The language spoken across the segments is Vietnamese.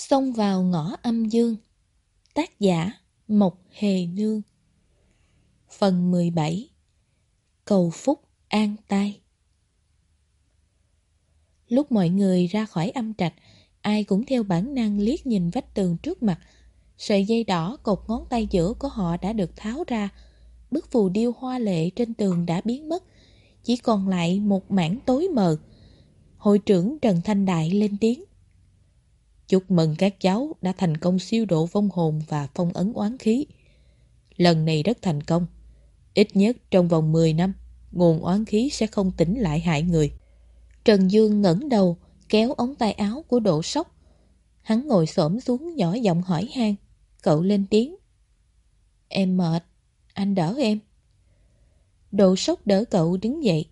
Xông vào ngõ âm dương. Tác giả, Mộc Hề Nương. Phần 17 Cầu Phúc An Tai. Lúc mọi người ra khỏi âm trạch, Ai cũng theo bản năng liếc nhìn vách tường trước mặt. Sợi dây đỏ cột ngón tay giữa của họ đã được tháo ra. Bức phù điêu hoa lệ trên tường đã biến mất. Chỉ còn lại một mảng tối mờ. Hội trưởng Trần Thanh Đại lên tiếng. Chúc mừng các cháu đã thành công siêu độ vong hồn và phong ấn oán khí. Lần này rất thành công. Ít nhất trong vòng 10 năm, nguồn oán khí sẽ không tỉnh lại hại người. Trần Dương ngẩng đầu, kéo ống tay áo của độ sốc. Hắn ngồi xổm xuống nhỏ giọng hỏi han. Cậu lên tiếng. Em mệt, anh đỡ em. Độ sốc đỡ cậu đứng dậy.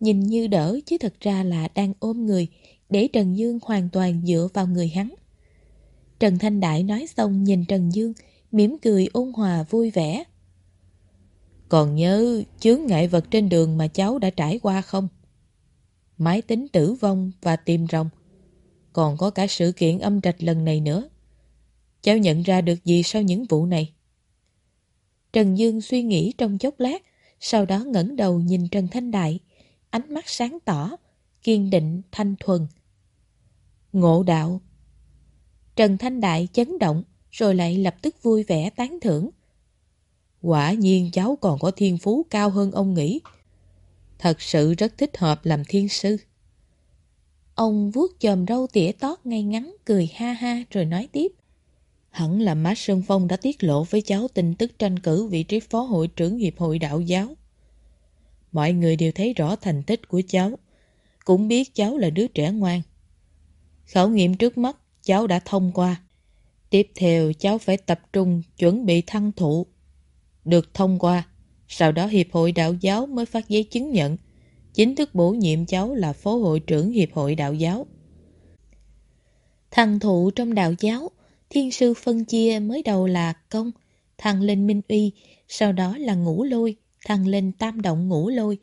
Nhìn như đỡ chứ thật ra là đang ôm người để Trần Dương hoàn toàn dựa vào người hắn. Trần Thanh Đại nói xong nhìn Trần Dương, mỉm cười ôn hòa vui vẻ. Còn nhớ chướng ngại vật trên đường mà cháu đã trải qua không? Máy tính tử vong và tìm rồng. Còn có cả sự kiện âm trạch lần này nữa. Cháu nhận ra được gì sau những vụ này? Trần Dương suy nghĩ trong chốc lát, sau đó ngẩng đầu nhìn Trần Thanh Đại, ánh mắt sáng tỏ, kiên định, thanh thuần. Ngộ đạo Trần Thanh Đại chấn động, rồi lại lập tức vui vẻ tán thưởng. Quả nhiên cháu còn có thiên phú cao hơn ông nghĩ. Thật sự rất thích hợp làm thiên sư. Ông vuốt chòm râu tỉa tót ngay ngắn, cười ha ha rồi nói tiếp. Hẳn là má Sơn Phong đã tiết lộ với cháu tin tức tranh cử vị trí phó hội trưởng Hiệp hội Đạo giáo. Mọi người đều thấy rõ thành tích của cháu, cũng biết cháu là đứa trẻ ngoan. Khảo nghiệm trước mắt cháu đã thông qua. Tiếp theo cháu phải tập trung chuẩn bị thăng thụ. Được thông qua, sau đó Hiệp hội Đạo giáo mới phát giấy chứng nhận, chính thức bổ nhiệm cháu là phó hội trưởng Hiệp hội Đạo giáo. Thăng thụ trong đạo giáo, thiên sư phân chia mới đầu là công, thăng lên minh uy, sau đó là ngũ lôi, thăng lên tam động ngũ lôi.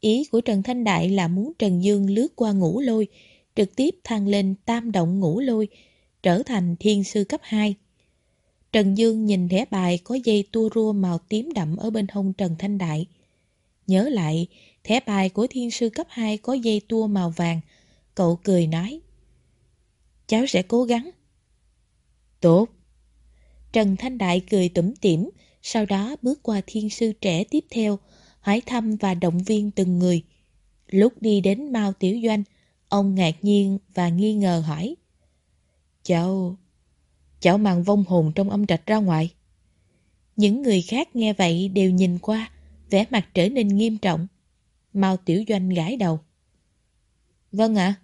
Ý của Trần Thanh Đại là muốn Trần Dương lướt qua ngũ lôi, trực tiếp thăng lên tam động ngũ lôi, trở thành thiên sư cấp 2. Trần Dương nhìn thẻ bài có dây tua rua màu tím đậm ở bên hông Trần Thanh Đại. Nhớ lại, thẻ bài của thiên sư cấp 2 có dây tua màu vàng. Cậu cười nói. Cháu sẽ cố gắng. Tốt. Trần Thanh Đại cười tủm tỉm, sau đó bước qua thiên sư trẻ tiếp theo, hỏi thăm và động viên từng người. Lúc đi đến Mao Tiểu Doanh, Ông ngạc nhiên và nghi ngờ hỏi. Cháu... Cháu mang vong hồn trong âm trạch ra ngoài. Những người khác nghe vậy đều nhìn qua, vẻ mặt trở nên nghiêm trọng. Mao Tiểu Doanh gãi đầu. Vâng ạ.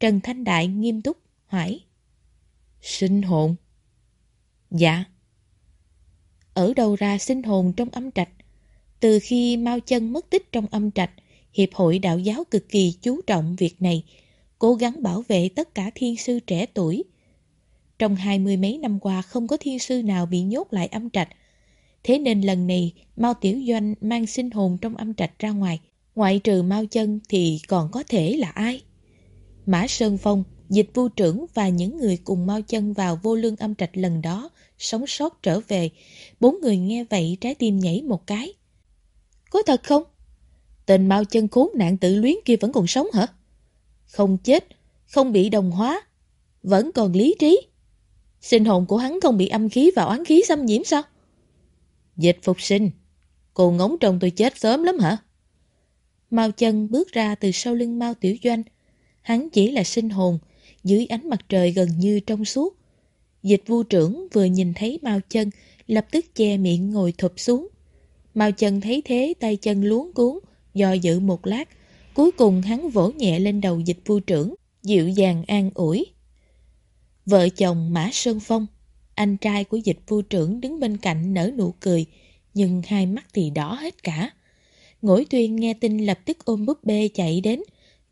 Trần Thanh Đại nghiêm túc hỏi. Sinh hồn. Dạ. Ở đâu ra sinh hồn trong âm trạch? Từ khi Mao Chân mất tích trong âm trạch, Hiệp hội đạo giáo cực kỳ chú trọng việc này, cố gắng bảo vệ tất cả thiên sư trẻ tuổi. Trong hai mươi mấy năm qua không có thiên sư nào bị nhốt lại âm trạch. Thế nên lần này Mao Tiểu Doanh mang sinh hồn trong âm trạch ra ngoài. Ngoại trừ Mao Chân thì còn có thể là ai? Mã Sơn Phong, dịch vu trưởng và những người cùng Mao Chân vào vô lương âm trạch lần đó sống sót trở về. Bốn người nghe vậy trái tim nhảy một cái. Có thật không? Tên mau chân khốn nạn tự luyến kia vẫn còn sống hả? Không chết, không bị đồng hóa, vẫn còn lý trí. Sinh hồn của hắn không bị âm khí và oán khí xâm nhiễm sao? Dịch phục sinh, cô ngóng trông tôi chết sớm lắm hả? Mao chân bước ra từ sau lưng Mao Tiểu Doanh. Hắn chỉ là sinh hồn, dưới ánh mặt trời gần như trong suốt. Dịch vu trưởng vừa nhìn thấy Mao chân, lập tức che miệng ngồi thụp xuống. Mao chân thấy thế tay chân luống cuốn, do dự một lát, cuối cùng hắn vỗ nhẹ lên đầu dịch vu trưởng, dịu dàng an ủi. Vợ chồng Mã Sơn Phong, anh trai của dịch vu trưởng đứng bên cạnh nở nụ cười, nhưng hai mắt thì đỏ hết cả. Ngỗi tuyên nghe tin lập tức ôm búp bê chạy đến,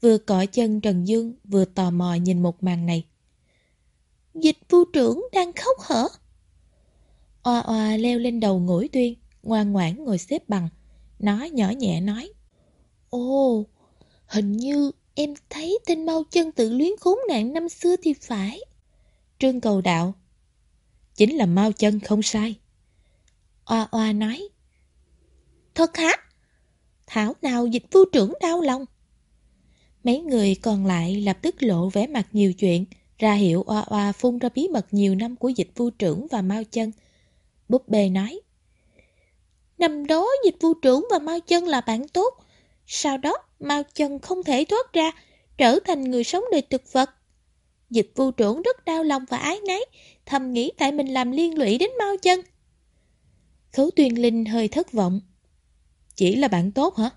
vừa cọ chân Trần Dương vừa tò mò nhìn một màn này. Dịch vu trưởng đang khóc hả? Oa oa leo lên đầu ngỗi tuyên, ngoan ngoãn ngồi xếp bằng. Nó nhỏ nhẹ nói. Ồ, hình như em thấy tên mau chân tự luyến khốn nạn năm xưa thì phải. Trương cầu đạo. Chính là mau chân không sai. Oa oa nói. Thật hả? Thảo nào dịch vu trưởng đau lòng. Mấy người còn lại lập tức lộ vẻ mặt nhiều chuyện, ra hiệu oa oa phun ra bí mật nhiều năm của dịch vu trưởng và mau chân. Búp bê nói. Năm đó dịch vu trưởng và mau chân là bạn tốt. Sau đó mau chân không thể thoát ra, trở thành người sống đời thực vật. Dịch vu trưởng rất đau lòng và ái náy, thầm nghĩ tại mình làm liên lụy đến mau chân. Khấu tuyên linh hơi thất vọng. Chỉ là bạn tốt hả?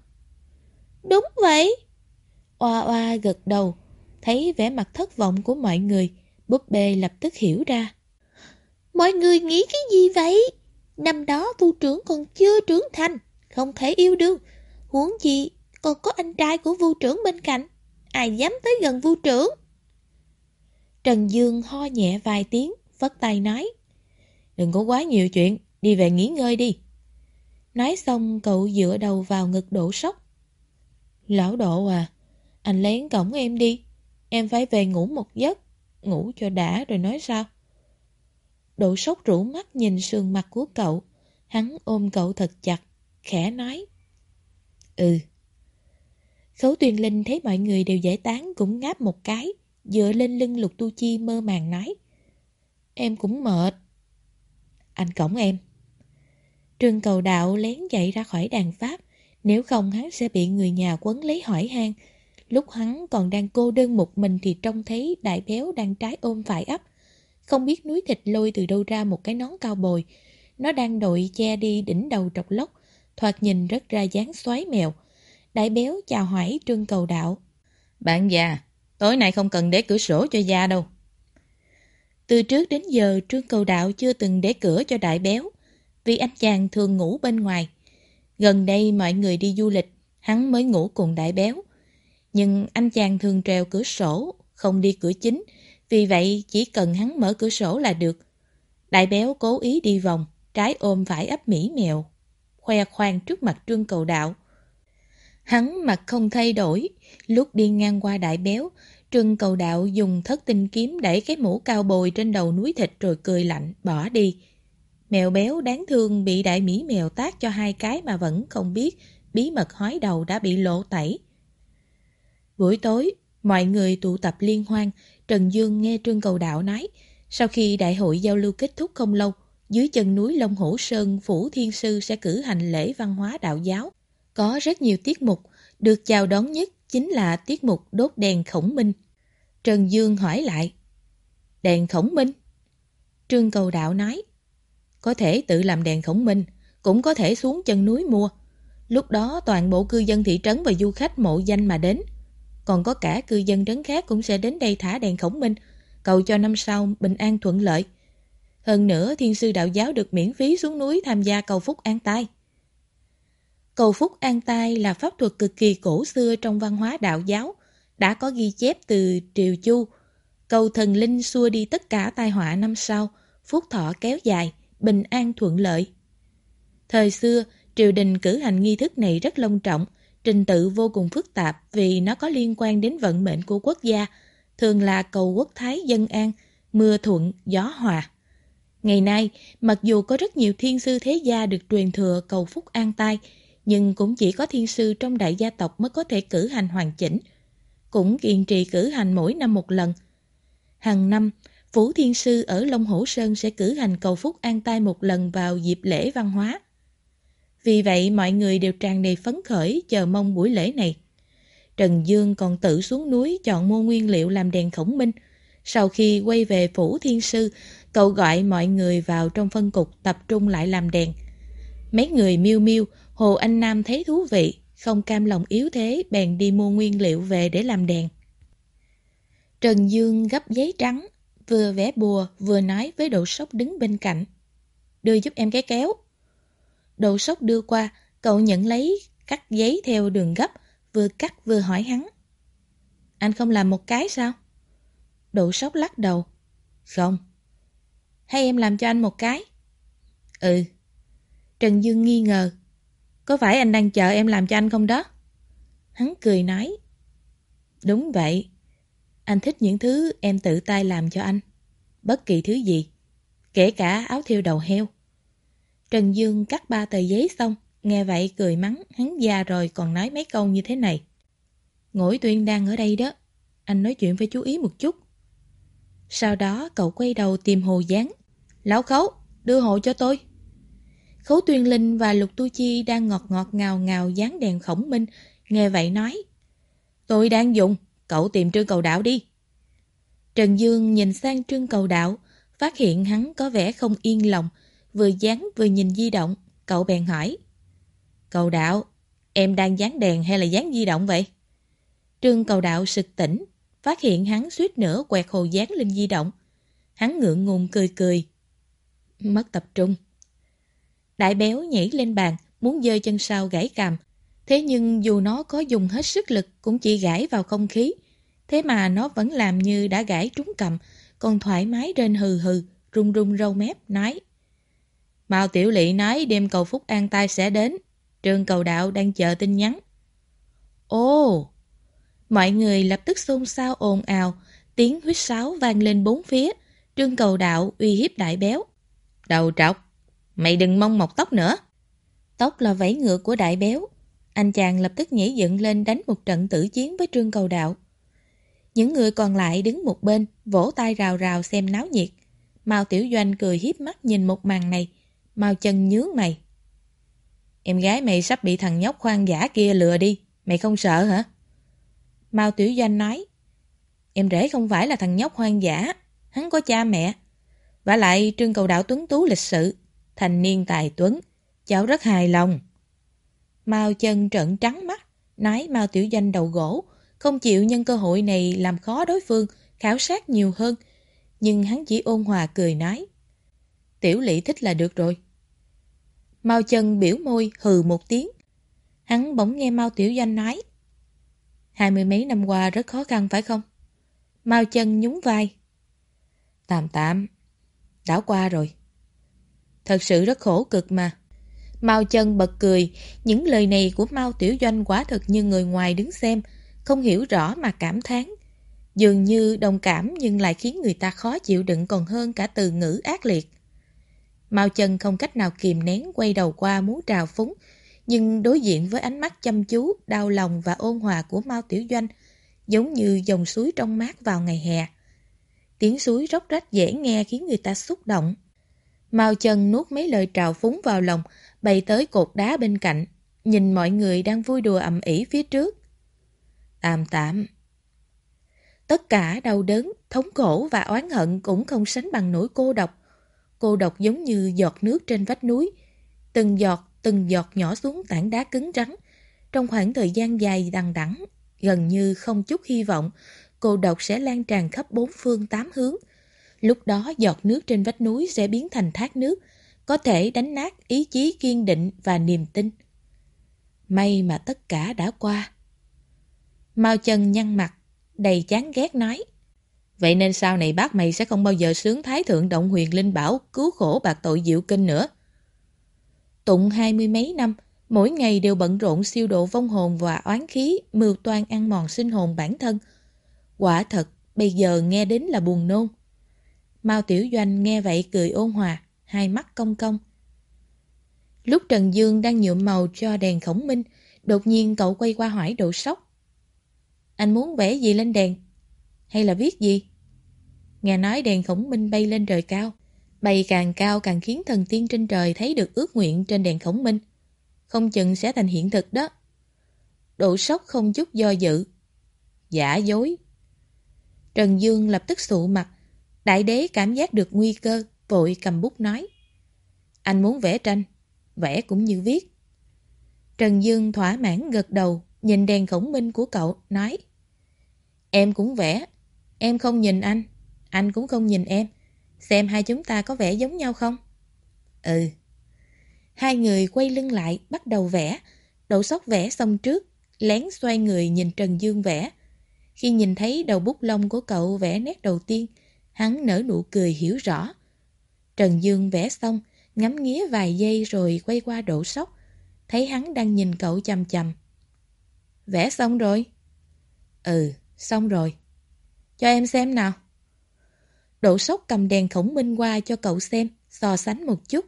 Đúng vậy. Oa oa gật đầu, thấy vẻ mặt thất vọng của mọi người, búp bê lập tức hiểu ra. Mọi người nghĩ cái gì vậy? Năm đó vu trưởng còn chưa trưởng thành, không thể yêu đương. Huống gì còn có anh trai của vu trưởng bên cạnh. Ai dám tới gần vu trưởng? Trần Dương ho nhẹ vài tiếng, vất tay nói. Đừng có quá nhiều chuyện, đi về nghỉ ngơi đi. Nói xong cậu dựa đầu vào ngực đổ sốc. Lão độ à, anh lén cổng em đi. Em phải về ngủ một giấc, ngủ cho đã rồi nói sao. Độ sốc rủ mắt nhìn sườn mặt của cậu. Hắn ôm cậu thật chặt, khẽ nói. Ừ. Khấu tuyền linh thấy mọi người đều giải tán cũng ngáp một cái, dựa lên lưng lục tu chi mơ màng nói. Em cũng mệt. Anh cổng em. Trương cầu đạo lén chạy ra khỏi đàn pháp, nếu không hắn sẽ bị người nhà quấn lấy hỏi han. Lúc hắn còn đang cô đơn một mình thì trông thấy đại béo đang trái ôm phải ấp. Không biết núi thịt lôi từ đâu ra một cái nón cao bồi. Nó đang đội che đi đỉnh đầu trọc lóc thoạt nhìn rất ra dáng xoáy mèo. Đại béo chào hỏi trương cầu đạo. Bạn già, tối nay không cần để cửa sổ cho già đâu. Từ trước đến giờ trương cầu đạo chưa từng để cửa cho đại béo, vì anh chàng thường ngủ bên ngoài. Gần đây mọi người đi du lịch, hắn mới ngủ cùng đại béo. Nhưng anh chàng thường trèo cửa sổ, không đi cửa chính, vì vậy chỉ cần hắn mở cửa sổ là được. Đại béo cố ý đi vòng, trái ôm phải ấp mỹ mèo, khoe khoang trước mặt trương cầu đạo. Hắn mặt không thay đổi, lúc đi ngang qua đại béo, trương cầu đạo dùng thất tinh kiếm đẩy cái mũ cao bồi trên đầu núi thịt rồi cười lạnh, bỏ đi. Mèo béo đáng thương bị đại mỹ mèo tác cho hai cái mà vẫn không biết bí mật hói đầu đã bị lộ tẩy. Buổi tối, mọi người tụ tập liên hoan, Trần Dương nghe Trương Cầu Đạo nói, sau khi đại hội giao lưu kết thúc không lâu, dưới chân núi Long Hổ Sơn, Phủ Thiên Sư sẽ cử hành lễ văn hóa đạo giáo. Có rất nhiều tiết mục, được chào đón nhất chính là tiết mục đốt đèn khổng minh. Trần Dương hỏi lại, đèn khổng minh? Trương Cầu Đạo nói, có thể tự làm đèn khổng minh, cũng có thể xuống chân núi mua. Lúc đó toàn bộ cư dân thị trấn và du khách mộ danh mà đến. Còn có cả cư dân trấn khác cũng sẽ đến đây thả đèn khổng minh, cầu cho năm sau bình an thuận lợi. Hơn nữa, thiên sư đạo giáo được miễn phí xuống núi tham gia cầu phúc an tai. Cầu phúc an tai là pháp thuật cực kỳ cổ xưa trong văn hóa đạo giáo, đã có ghi chép từ Triều Chu. Cầu thần linh xua đi tất cả tai họa năm sau, phúc thọ kéo dài, bình an thuận lợi. Thời xưa, triều đình cử hành nghi thức này rất long trọng, trình tự vô cùng phức tạp vì nó có liên quan đến vận mệnh của quốc gia, thường là cầu quốc thái dân an, mưa thuận, gió hòa. Ngày nay, mặc dù có rất nhiều thiên sư thế gia được truyền thừa cầu phúc an tai, nhưng cũng chỉ có thiên sư trong đại gia tộc mới có thể cử hành hoàn chỉnh. Cũng kiên trì cử hành mỗi năm một lần. Hàng năm, Phủ Thiên Sư ở Long Hổ Sơn sẽ cử hành cầu phúc an tai một lần vào dịp lễ văn hóa. Vì vậy mọi người đều tràn đầy phấn khởi chờ mong buổi lễ này. Trần Dương còn tự xuống núi chọn mua nguyên liệu làm đèn khổng minh. Sau khi quay về Phủ Thiên Sư, cậu gọi mọi người vào trong phân cục tập trung lại làm đèn. Mấy người miêu miêu, Hồ Anh Nam thấy thú vị, không cam lòng yếu thế bèn đi mua nguyên liệu về để làm đèn. Trần Dương gấp giấy trắng, vừa vẽ bùa vừa nói với Đậu sốc đứng bên cạnh. Đưa giúp em cái kéo. Đậu sốc đưa qua, cậu nhận lấy, cắt giấy theo đường gấp, vừa cắt vừa hỏi hắn. Anh không làm một cái sao? Đậu sốc lắc đầu. Không. Hay em làm cho anh một cái? Ừ. Trần Dương nghi ngờ. Có phải anh đang chờ em làm cho anh không đó? Hắn cười nói. Đúng vậy. Anh thích những thứ em tự tay làm cho anh. bất kỳ thứ gì, kể cả áo thiêu đầu heo. Trần Dương cắt ba tờ giấy xong, nghe vậy cười mắng, hắn già rồi còn nói mấy câu như thế này. Ngỗi tuyên đang ở đây đó, anh nói chuyện phải chú ý một chút. Sau đó cậu quay đầu tìm Hồ Giáng. Lão Khấu, đưa hộ cho tôi. Khấu Tuyên Linh và Lục Tu Chi đang ngọt ngọt ngào ngào dán đèn khổng minh, nghe vậy nói. Tôi đang dùng, cậu tìm Trương Cầu Đạo đi. Trần Dương nhìn sang Trương Cầu Đạo, phát hiện hắn có vẻ không yên lòng, vừa dán vừa nhìn di động, cậu bèn hỏi. Cầu Đạo, em đang dán đèn hay là dán di động vậy? Trương Cầu Đạo sực tỉnh, phát hiện hắn suýt nữa quẹt hồ dán lên di động. Hắn ngượng ngùng cười cười. Mất tập trung. Đại béo nhảy lên bàn, muốn dơ chân sau gãy cằm. Thế nhưng dù nó có dùng hết sức lực cũng chỉ gãy vào không khí. Thế mà nó vẫn làm như đã gãy trúng cầm, còn thoải mái trên hừ hừ, rung rung râu mép, nói. Mao Tiểu Lị nói đêm cầu Phúc An Tai sẽ đến. Trương cầu đạo đang chờ tin nhắn. Ồ! Mọi người lập tức xôn xao ồn ào, tiếng huyết sáo vang lên bốn phía. Trương cầu đạo uy hiếp đại béo. Đầu trọc, mày đừng mong mọc tóc nữa. Tóc là vẫy ngựa của đại béo. Anh chàng lập tức nhảy dựng lên đánh một trận tử chiến với Trương cầu đạo. Những người còn lại đứng một bên, vỗ tay rào rào xem náo nhiệt. Mao Tiểu Doanh cười hiếp mắt nhìn một màn này. Mao chân nhướng mày. Em gái mày sắp bị thằng nhóc khoan giả kia lừa đi. Mày không sợ hả? Mao Tiểu Doanh nói. Em rể không phải là thằng nhóc hoang dã. Hắn có cha mẹ. và lại Trương Cầu Đạo tuấn tú lịch sự thanh niên tài tuấn. Cháu rất hài lòng. Mao chân trợn trắng mắt. Nói Mao Tiểu danh đầu gỗ. Không chịu nhân cơ hội này làm khó đối phương. Khảo sát nhiều hơn. Nhưng hắn chỉ ôn hòa cười nói. Tiểu lỵ thích là được rồi. Mao chân biểu môi hừ một tiếng. Hắn bỗng nghe Mao Tiểu danh nói. Hai mươi mấy năm qua rất khó khăn, phải không? Mao chân nhún vai. Tạm tạm. Đã qua rồi. Thật sự rất khổ cực mà. Mao chân bật cười. Những lời này của Mao Tiểu Doanh quá thật như người ngoài đứng xem. Không hiểu rõ mà cảm thán. Dường như đồng cảm nhưng lại khiến người ta khó chịu đựng còn hơn cả từ ngữ ác liệt. Mao chân không cách nào kìm nén quay đầu qua muốn trào phúng, nhưng đối diện với ánh mắt chăm chú, đau lòng và ôn hòa của Mao Tiểu Doanh, giống như dòng suối trong mát vào ngày hè. Tiếng suối róc rách dễ nghe khiến người ta xúc động. Mao chân nuốt mấy lời trào phúng vào lòng, bay tới cột đá bên cạnh, nhìn mọi người đang vui đùa ầm ĩ phía trước. Tạm tạm. Tất cả đau đớn, thống khổ và oán hận cũng không sánh bằng nỗi cô độc. Cô độc giống như giọt nước trên vách núi. Từng giọt, từng giọt nhỏ xuống tảng đá cứng rắn. Trong khoảng thời gian dài đằng đẵng, gần như không chút hy vọng, cô độc sẽ lan tràn khắp bốn phương tám hướng. Lúc đó giọt nước trên vách núi sẽ biến thành thác nước, có thể đánh nát ý chí kiên định và niềm tin. May mà tất cả đã qua. Mao chân nhăn mặt, đầy chán ghét nói. Vậy nên sau này bác mày sẽ không bao giờ sướng thái thượng động huyền linh bảo cứu khổ bạc tội diệu kinh nữa. Tụng hai mươi mấy năm, mỗi ngày đều bận rộn siêu độ vong hồn và oán khí, mưu toan ăn mòn sinh hồn bản thân. Quả thật, bây giờ nghe đến là buồn nôn. Mao Tiểu Doanh nghe vậy cười ôn hòa, hai mắt cong cong. Lúc Trần Dương đang nhuộm màu cho đèn khổng minh, đột nhiên cậu quay qua hỏi độ sốc. Anh muốn vẽ gì lên đèn? Hay là viết gì? Nghe nói đèn khổng minh bay lên trời cao. Bay càng cao càng khiến thần tiên trên trời thấy được ước nguyện trên đèn khổng minh. Không chừng sẽ thành hiện thực đó. Độ sốc không chút do dự. Giả dối. Trần Dương lập tức sụ mặt. Đại đế cảm giác được nguy cơ, vội cầm bút nói. Anh muốn vẽ tranh, vẽ cũng như viết. Trần Dương thỏa mãn gật đầu, nhìn đèn khổng minh của cậu, nói. Em cũng vẽ, em không nhìn anh, anh cũng không nhìn em. Xem hai chúng ta có vẻ giống nhau không? Ừ. Hai người quay lưng lại, bắt đầu vẽ. Đậu sóc vẽ xong trước, lén xoay người nhìn Trần Dương vẽ. Khi nhìn thấy đầu bút lông của cậu vẽ nét đầu tiên, hắn nở nụ cười hiểu rõ. Trần Dương vẽ xong, ngắm nghía vài giây rồi quay qua đổ sóc. Thấy hắn đang nhìn cậu chầm chầm. Vẽ xong rồi? Ừ, xong rồi. Cho em xem nào. Đỗ sóc cầm đèn khổng minh qua cho cậu xem, so sánh một chút.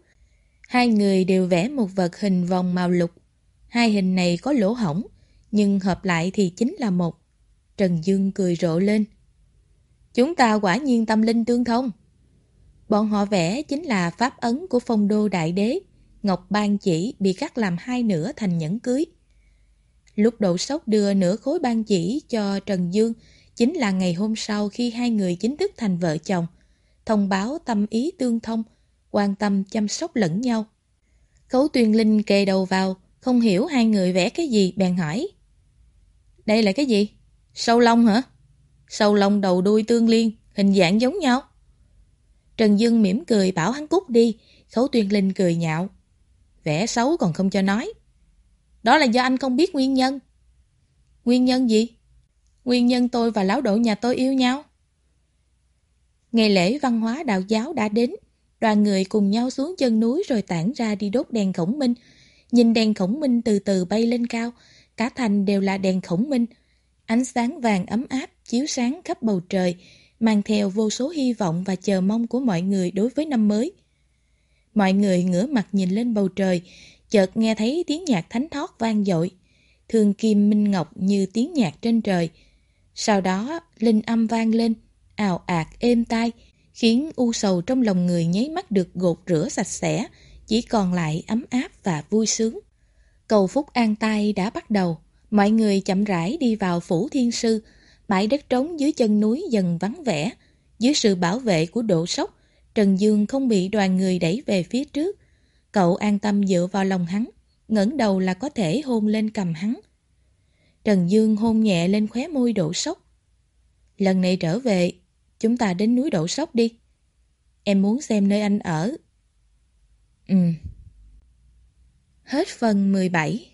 Hai người đều vẽ một vật hình vòng màu lục. Hai hình này có lỗ hổng, nhưng hợp lại thì chính là một. Trần Dương cười rộ lên. Chúng ta quả nhiên tâm linh tương thông. Bọn họ vẽ chính là pháp ấn của phong đô đại đế. Ngọc ban chỉ bị cắt làm hai nửa thành nhẫn cưới. Lúc độ sốc đưa nửa khối ban chỉ cho Trần Dương chính là ngày hôm sau khi hai người chính thức thành vợ chồng. Thông báo tâm ý tương thông, quan tâm chăm sóc lẫn nhau. Khấu tuyên linh kề đầu vào, không hiểu hai người vẽ cái gì bèn hỏi. Đây là cái gì? Sâu lông hả? Sâu lông đầu đuôi tương liên, hình dạng giống nhau. Trần Dương mỉm cười bảo hắn cút đi, Khấu Tuyên Linh cười nhạo. Vẽ xấu còn không cho nói. Đó là do anh không biết nguyên nhân. Nguyên nhân gì? Nguyên nhân tôi và lão độ nhà tôi yêu nhau. Ngày lễ văn hóa đạo giáo đã đến, đoàn người cùng nhau xuống chân núi rồi tản ra đi đốt đèn khổng minh. Nhìn đèn khổng minh từ từ bay lên cao, cả thành đều là đèn khổng minh. Ánh sáng vàng ấm áp chiếu sáng khắp bầu trời, mang theo vô số hy vọng và chờ mong của mọi người đối với năm mới. Mọi người ngửa mặt nhìn lên bầu trời, chợt nghe thấy tiếng nhạc thánh thót vang dội. Thường kim minh ngọc như tiếng nhạc trên trời. Sau đó, linh âm vang lên, ào ạt êm tai, khiến u sầu trong lòng người nháy mắt được gột rửa sạch sẽ, chỉ còn lại ấm áp và vui sướng. Cầu phúc an tai đã bắt đầu, mọi người chậm rãi đi vào phủ thiên sư, bãi đất trống dưới chân núi dần vắng vẻ. Dưới sự bảo vệ của độ sốc, Trần Dương không bị đoàn người đẩy về phía trước. Cậu an tâm dựa vào lòng hắn, ngẩng đầu là có thể hôn lên cầm hắn. Trần Dương hôn nhẹ lên khóe môi độ sốc. Lần này trở về, chúng ta đến núi độ sốc đi. Em muốn xem nơi anh ở. Ừ. Hết phần 17